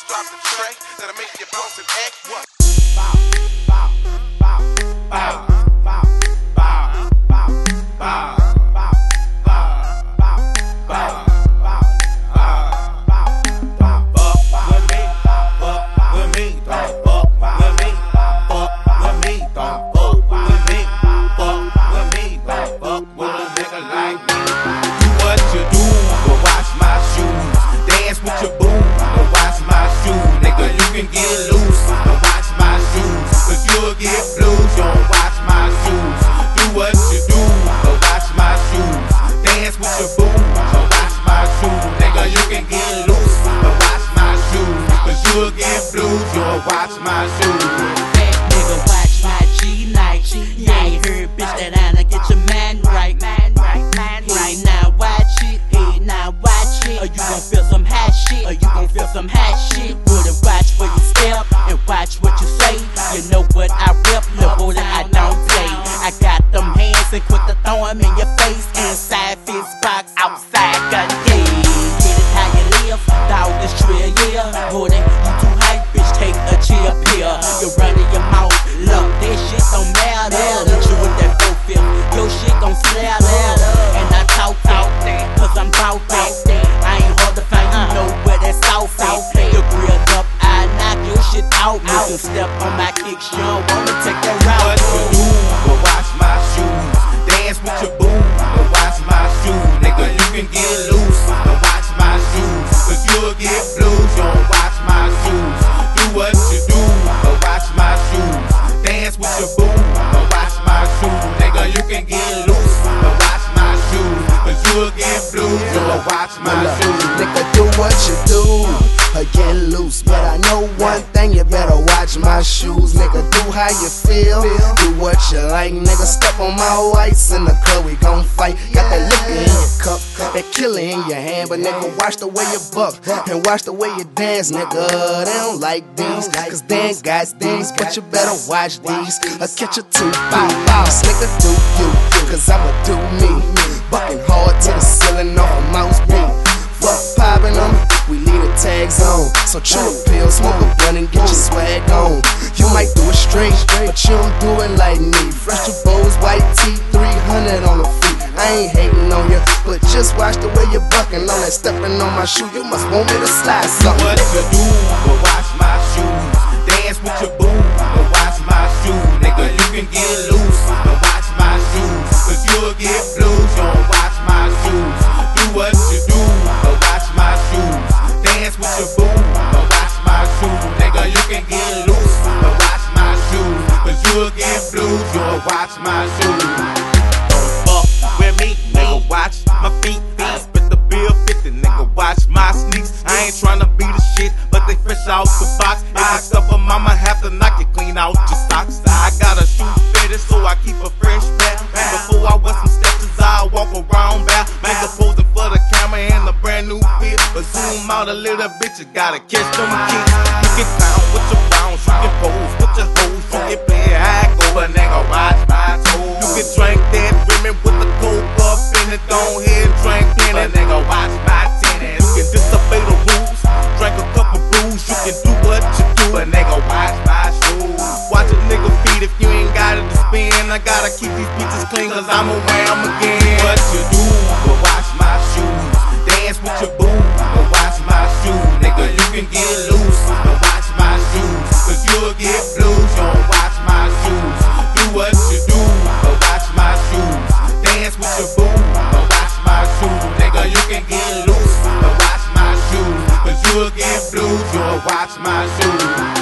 just drop the track that'll make you bounce and act. What? bow, bow, bow, bow, book that south at. You grilled up, I knock your shit out. Make you step on my kicks, you you'll get blues, you don't watch my shoes. Nigga, do what you do or get loose. But I know one thing, you better watch my shoes. Nigga, do how you feel, do what you like. Nigga, step on my whites in the club, we gon' fight. Got that liquor in your cup, that killer in your hand. But nigga, watch the way you buck and watch the way you dance, nigga. They don't like these, cause they ain't got these. But you better watch these. I catch a two bow bows. Nigga, do you, cause I'ma do me. Bucking hard to the ceiling off a mouse beat. Fuck popping them, we leave the tags on. So chew a pill, smoke a blunt, and get your swag on. You might do it straight, but you don't do it like me. Fresh to you're on that stepping on my shoe. You must want me to slide something. what you do, but watch my shoes. Dance with your boo, but watch my shoes. Nigga, you can get loose, but watch my shoes. Cause you'll get blues, you don't watch my shoes. Do what you do, but watch my shoes. Dance with your boo, but watch my shoes. Nigga, you can get loose, but watch my shoes. Cause you'll get blues, you'll watch my shoes. I keep a fresh pair. Before I wear some steps, I walk around back. Nigga posing for the camera and a brand new fit. But zoom out a little bit, you gotta catch them kicks. You can clown with your bounce, you can pose with your hoes, you can play high, go a nigga, watch my toes. You can drink that women with the cold up in it, go ahead and drink in it, nigga, watch my tennis. You can disobey the rules, drink a couple booze, you can do what you do, but nigga, watch I gotta keep these bitches clean, cause I'ma wear 'em again. What you do, but watch my shoes. Dance with your boo, but watch my shoes. Nigga, you can get loose, but watch my shoes. Cause you'll get blues, you don't watch my shoes. Do what you do, but watch my shoes. Dance with your boo, but watch my shoes. Nigga, you can get loose, but watch my shoes. Cause you'll get blues, you'll watch my shoes.